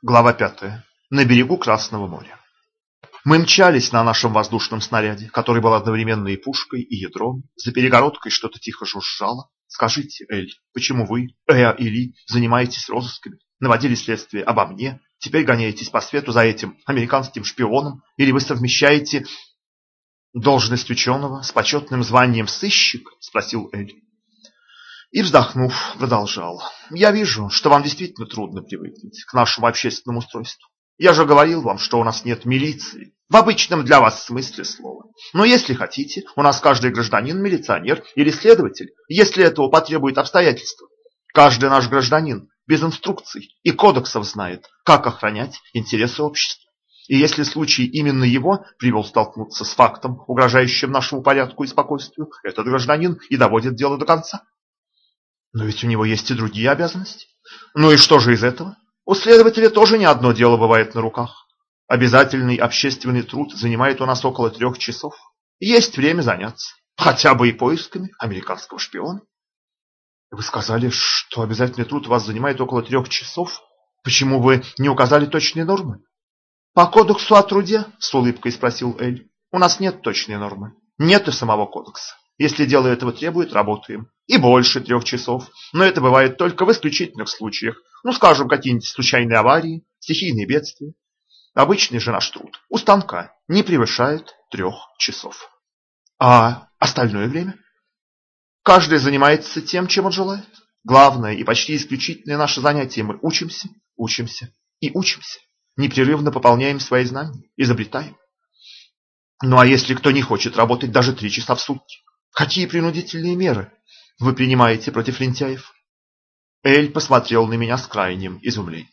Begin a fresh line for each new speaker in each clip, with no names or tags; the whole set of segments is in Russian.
Глава пятая. На берегу Красного моря. Мы мчались на нашем воздушном снаряде, который был одновременно и пушкой, и ядром. За перегородкой что-то тихо жужжало. Скажите, Эль, почему вы, Эа и Ли, занимаетесь розысками, наводили следствие обо мне, теперь гоняетесь по свету за этим американским шпионом, или вы совмещаете должность ученого с почетным званием сыщик? Спросил Эль. И, вздохнув, продолжал. «Я вижу, что вам действительно трудно привыкнуть к нашему общественному устройству. Я же говорил вам, что у нас нет милиции, в обычном для вас смысле слова. Но если хотите, у нас каждый гражданин милиционер или следователь, если этого потребует обстоятельства. Каждый наш гражданин без инструкций и кодексов знает, как охранять интересы общества. И если случай именно его привел столкнуться с фактом, угрожающим нашему порядку и спокойствию, этот гражданин и доводит дело до конца. Но ведь у него есть и другие обязанности. Ну и что же из этого? У следователя тоже не одно дело бывает на руках. Обязательный общественный труд занимает у нас около трех часов. Есть время заняться, хотя бы и поисками американского шпиона. Вы сказали, что обязательный труд вас занимает около трех часов. Почему вы не указали точные нормы? По кодексу о труде, с улыбкой спросил Эль. У нас нет точной нормы. Нет и самого кодекса. Если дело этого требует, работаем. И больше трех часов. Но это бывает только в исключительных случаях. Ну, скажем, какие-нибудь случайные аварии, стихийные бедствия. Обычный же наш труд у станка не превышает трех часов. А остальное время? Каждый занимается тем, чем он желает. Главное и почти исключительное наше занятие мы учимся, учимся и учимся. Непрерывно пополняем свои знания, изобретаем. Ну а если кто не хочет работать даже три часа в сутки? Какие принудительные меры вы принимаете против лентяев? Эль посмотрел на меня с крайним изумлением.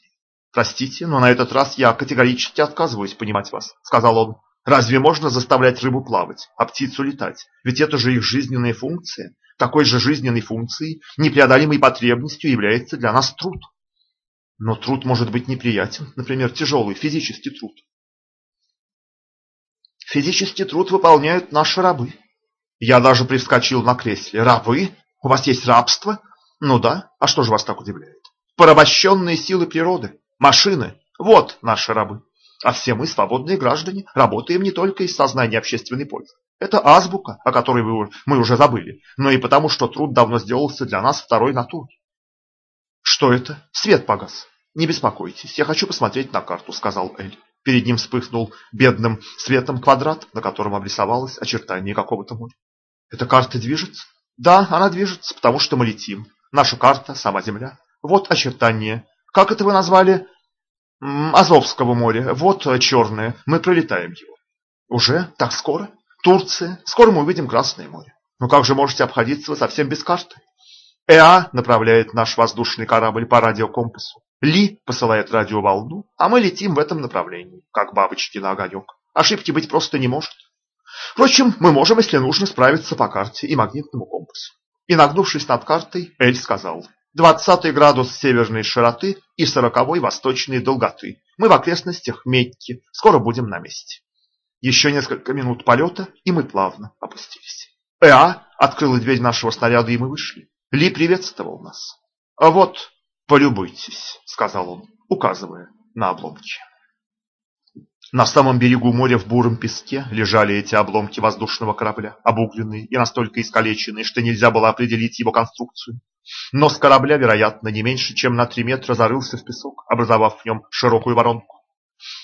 «Простите, но на этот раз я категорически отказываюсь понимать вас», — сказал он. «Разве можно заставлять рыбу плавать, а птицу летать? Ведь это же их жизненная функция. Такой же жизненной функцией, непреодолимой потребностью является для нас труд. Но труд может быть неприятен, например, тяжелый физический труд. Физический труд выполняют наши рабы, я даже привскочил на кресле. Рабы? У вас есть рабство? Ну да, а что же вас так удивляет? Порабощенные силы природы, машины, вот наши рабы. А все мы, свободные граждане, работаем не только из сознания общественной пользы. Это азбука, о которой вы, мы уже забыли, но и потому, что труд давно сделался для нас второй натурой. Что это? Свет погас. Не беспокойтесь, я хочу посмотреть на карту, сказал Эль. Перед ним вспыхнул бедным светом квадрат, на котором обрисовалось очертание какого-то моря. Эта карта движется? Да, она движется, потому что мы летим. Наша карта – сама Земля. Вот очертание. Как это вы назвали? Азовского моря. Вот черное. Мы пролетаем его. Уже? Так скоро? Турция. Скоро мы увидим Красное море. Но как же можете обходиться вы совсем без карты? ЭА направляет наш воздушный корабль по радиокомпасу. Ли посылает радиоволну, а мы летим в этом направлении, как бабочки на огонек. Ошибки быть просто не может. Впрочем, мы можем, если нужно, справиться по карте и магнитному компасу. И нагнувшись над картой, Эль сказал, «Двадцатый градус северной широты и сороковой восточной долготы. Мы в окрестностях Мекки, скоро будем на месте». Еще несколько минут полета, и мы плавно опустились. Эа открыла дверь нашего снаряда, и мы вышли. Ли приветствовал нас. «А вот, полюбуйтесь», — сказал он, указывая на обломки. На самом берегу моря в буром песке лежали эти обломки воздушного корабля, обугленные и настолько искалеченные, что нельзя было определить его конструкцию. Нос корабля, вероятно, не меньше, чем на три метра зарылся в песок, образовав в нем широкую воронку.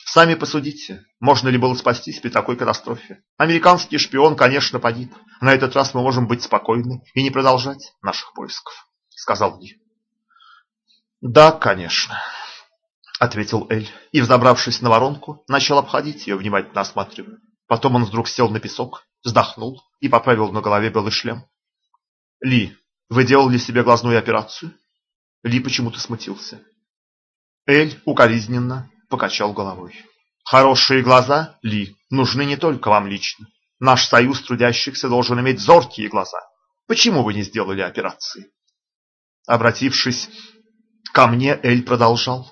Сами посудите, можно ли было спастись при такой катастрофе. Американский шпион, конечно, погиб. На этот раз мы можем быть спокойны и не продолжать наших поисков, сказал Ли. Да, конечно, ответил Эль, и, взобравшись на воронку, начал обходить ее, внимательно осматривая. Потом он вдруг сел на песок, вздохнул и поправил на голове белый шлем. «Ли, вы делали себе глазную операцию?» Ли почему-то смутился. Эль укоризненно покачал головой. «Хорошие глаза, Ли, нужны не только вам лично. Наш союз трудящихся должен иметь зоркие глаза. Почему вы не сделали операции?» Обратившись ко мне, Эль продолжал.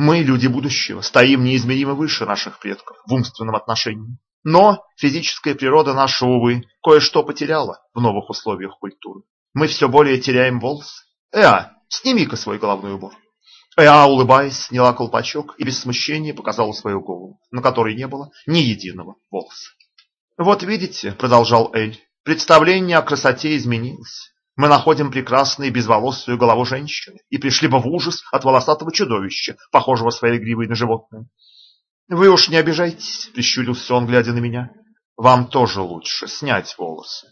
Мы, люди будущего, стоим неизмеримо выше наших предков в умственном отношении. Но физическая природа наша, увы, кое-что потеряла в новых условиях культуры. Мы все более теряем волосы. Эа, сними-ка свой головной убор. Эа, улыбаясь, сняла колпачок и без смущения показала свою голову, на которой не было ни единого волоса. «Вот видите», — продолжал Эль, — «представление о красоте изменилось. Мы находим прекрасную безволосую голову женщины и пришли бы в ужас от волосатого чудовища, похожего своей гривой на животное. «Вы уж не обижайтесь», — прищурился он, глядя на меня. «Вам тоже лучше снять волосы,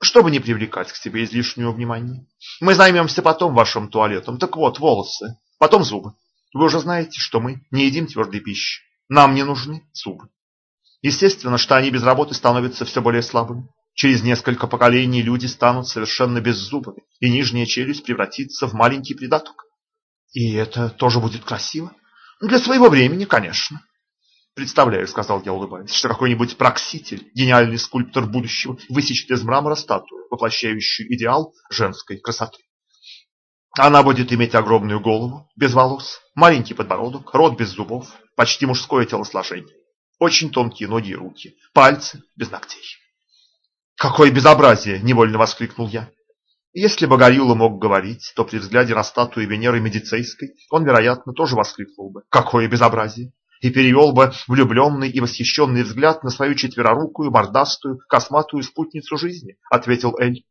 чтобы не привлекать к себе излишнего внимания. Мы займемся потом вашим туалетом. Так вот, волосы, потом зубы. Вы уже знаете, что мы не едим твердой пищи. Нам не нужны зубы. Естественно, что они без работы становятся все более слабыми. Через несколько поколений люди станут совершенно беззубыми, и нижняя челюсть превратится в маленький придаток. И это тоже будет красиво? Для своего времени, конечно. Представляю, сказал я, улыбаясь, что какой-нибудь прокситель, гениальный скульптор будущего, высечет из мрамора статую, воплощающую идеал женской красоты. Она будет иметь огромную голову, без волос, маленький подбородок, рот без зубов, почти мужское телосложение, очень тонкие ноги и руки, пальцы без ногтей. «Какое безобразие!» – невольно воскликнул я. Если бы Горилла мог говорить, то при взгляде на статую Венеры Медицейской он, вероятно, тоже воскликнул бы «Какое безобразие!» и перевел бы влюбленный и восхищенный взгляд на свою четверорукую, мордастую, косматую спутницу жизни, ответил Эль.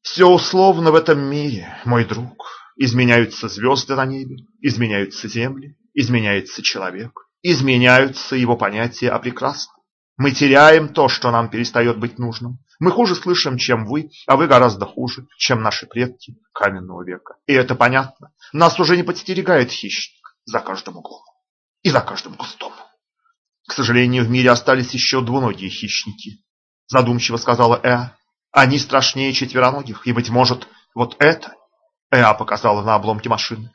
Все условно в этом мире, мой друг. Изменяются звезды на небе, изменяются земли, изменяется человек, изменяются его понятия о прекрасном. Мы теряем то, что нам перестает быть нужным. Мы хуже слышим, чем вы, а вы гораздо хуже, чем наши предки каменного века. И это понятно. Нас уже не подстерегает хищник за каждым углом и за каждым кустом. К сожалению, в мире остались еще двуногие хищники, задумчиво сказала Эа. Они страшнее четвероногих, и, быть может, вот это? Эа показала на обломке машины.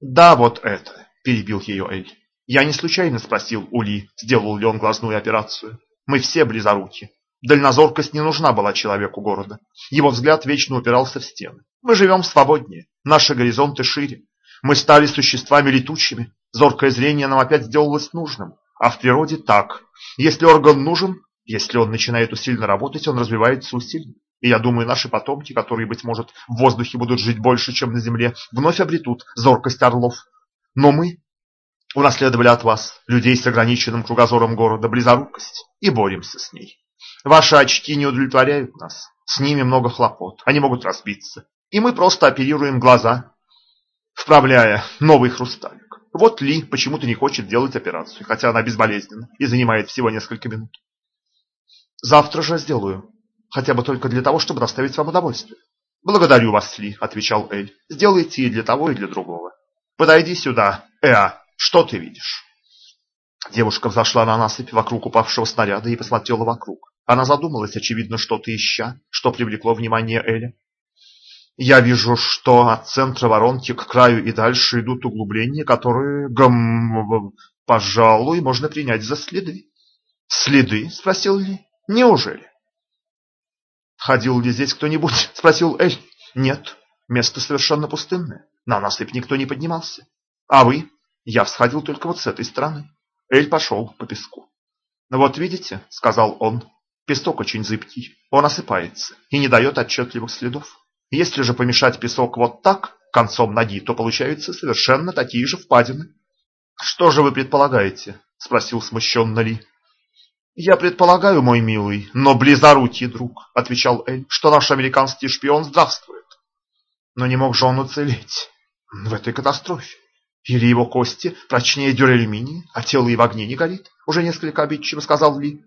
Да, вот это, перебил ее Эль. Я не случайно спросил у Ли, сделал ли он глазную операцию. Мы все близоруки. Дальнозоркость не нужна была человеку города. Его взгляд вечно упирался в стены. Мы живем свободнее, наши горизонты шире. Мы стали существами летучими. Зоркое зрение нам опять сделалось нужным. А в природе так. Если орган нужен, если он начинает усиленно работать, он развивается усиленно. И я думаю, наши потомки, которые, быть может, в воздухе будут жить больше, чем на земле, вновь обретут зоркость орлов. Но мы унаследовали от вас, людей с ограниченным кругозором города, близорукость, и боремся с ней. Ваши очки не удовлетворяют нас, с ними много хлопот, они могут разбиться, и мы просто оперируем глаза, вправляя новый хрусталик. Вот Ли почему-то не хочет делать операцию, хотя она безболезненна и занимает всего несколько минут. Завтра же сделаю, хотя бы только для того, чтобы доставить вам удовольствие. Благодарю вас, Ли, отвечал Эль. Сделайте и для того, и для другого. Подойди сюда, Эа, что ты видишь? Девушка взошла на насыпь вокруг упавшего снаряда и посмотрела вокруг. Она задумалась, очевидно, что-то ища, что привлекло внимание Эля. Я вижу, что от центра воронки к краю и дальше идут углубления, которые, гм, пожалуй, можно принять за следы. Следы? спросил Ли. Неужели? Ходил ли здесь кто-нибудь? спросил Эль. Нет, место совершенно пустынное. На насыпь никто не поднимался. А вы? Я всходил только вот с этой стороны. Эль пошел по песку. «Ну «Вот видите», — сказал он, — «песок очень зыбкий, он осыпается и не дает отчетливых следов. Если же помешать песок вот так, концом ноги, то получаются совершенно такие же впадины». «Что же вы предполагаете?» — спросил смущенно Ли. «Я предполагаю, мой милый, но близорукий друг», — отвечал Эль, — «что наш американский шпион здравствует». Но не мог же он уцелеть в этой катастрофе. Или его кости прочнее дюралюминия, а тело и в огне не горит, уже несколько обидчиво сказал Ли.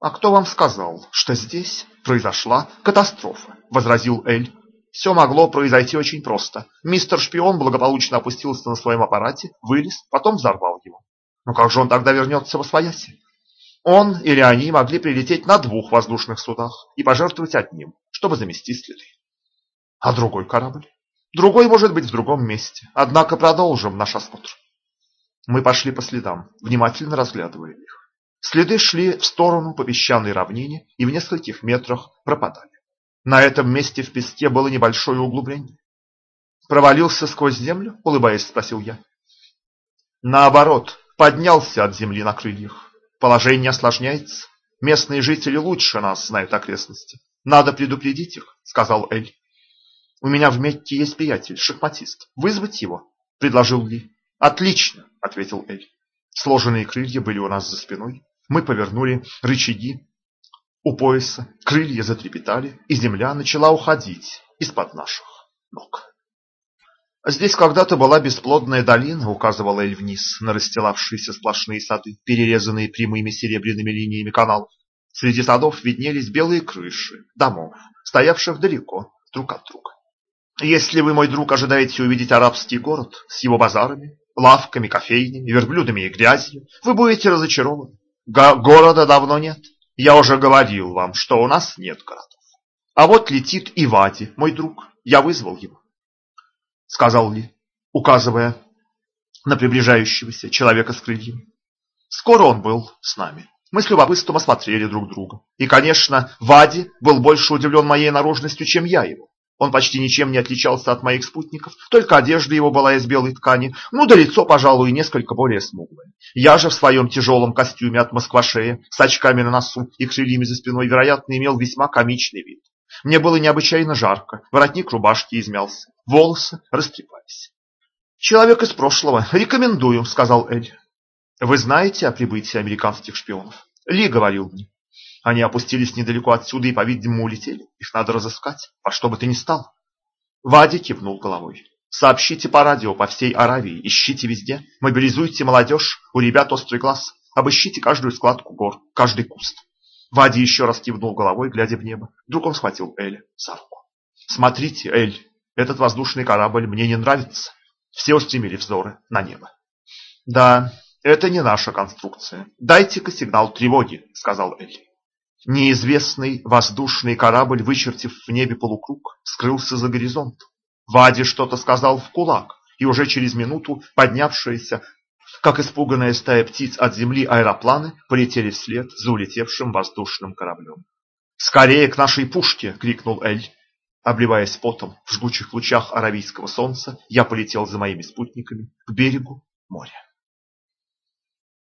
А кто вам сказал, что здесь произошла катастрофа? возразил Эль. Все могло произойти очень просто. Мистер Шпион благополучно опустился на своем аппарате, вылез, потом взорвал его. Но как же он тогда вернется во свояси? Он или они могли прилететь на двух воздушных судах и пожертвовать одним, чтобы замести следы. А другой корабль? Другой может быть в другом месте. Однако продолжим наш осмотр. Мы пошли по следам, внимательно разглядывая их. Следы шли в сторону по песчаной равнине и в нескольких метрах пропадали. На этом месте в песке было небольшое углубление. «Провалился сквозь землю?» – улыбаясь, спросил я. «Наоборот, поднялся от земли на крыльях. Положение осложняется. Местные жители лучше нас знают окрестности. Надо предупредить их», – сказал Эль. У меня в Метте есть приятель, шахматист. Вызвать его?» – предложил Ли. «Отлично!» – ответил Эль. Сложенные крылья были у нас за спиной. Мы повернули рычаги у пояса, крылья затрепетали, и земля начала уходить из-под наших ног. Здесь когда-то была бесплодная долина, указывала Эль вниз на расстилавшиеся сплошные сады, перерезанные прямыми серебряными линиями каналов. Среди садов виднелись белые крыши домов, стоявших далеко друг от друга. Если вы, мой друг, ожидаете увидеть арабский город с его базарами, лавками, кофейнями, верблюдами и грязью, вы будете разочарованы. Го города давно нет. Я уже говорил вам, что у нас нет городов. А вот летит и Вади, мой друг. Я вызвал его сказал Ли, указывая на приближающегося человека с крыльями. Скоро он был с нами. Мы с любопытством осмотрели друг друга. И, конечно, Вади был больше удивлен моей наружностью, чем я его. Он почти ничем не отличался от моих спутников, только одежда его была из белой ткани, ну да лицо, пожалуй, несколько более смуглое. Я же в своем тяжелом костюме от москвашея, с очками на носу и крыльями за спиной, вероятно, имел весьма комичный вид. Мне было необычайно жарко, воротник рубашки измялся, волосы растрепались. «Человек из прошлого. Рекомендую», — сказал Эль. «Вы знаете о прибытии американских шпионов?» Ли говорил мне. Они опустились недалеко отсюда и, по-видимому, улетели. Их надо разыскать, во что бы ты ни стал. Вади кивнул головой. Сообщите по радио по всей Аравии, ищите везде, мобилизуйте молодежь, у ребят острый глаз, обыщите каждую складку гор, каждый куст. Вади еще раз кивнул головой, глядя в небо. Вдруг он схватил Эля за руку. «Смотрите, Эль, этот воздушный корабль мне не нравится». Все устремили взоры на небо. «Да, это не наша конструкция. Дайте-ка сигнал тревоги», — сказал Эль. Неизвестный воздушный корабль, вычертив в небе полукруг, скрылся за горизонт. Вади что-то сказал в кулак, и уже через минуту поднявшаяся как испуганная стая птиц от земли аэропланы полетели вслед за улетевшим воздушным кораблем. «Скорее к нашей пушке!» — крикнул Эль. Обливаясь потом в жгучих лучах аравийского солнца, я полетел за моими спутниками к берегу моря.